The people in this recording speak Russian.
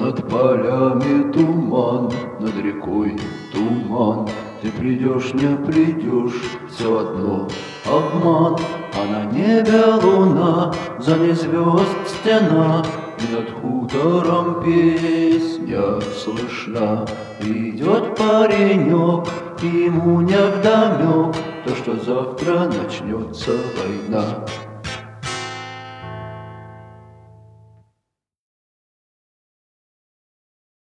Над полями туман, над рекой туман. Ты придешь, не придешь, все одно обман. А на небе луна, за ней звезд стена, И над хутором песня слышна. Идет паренек, ему не вдомек, То, что завтра начнется война.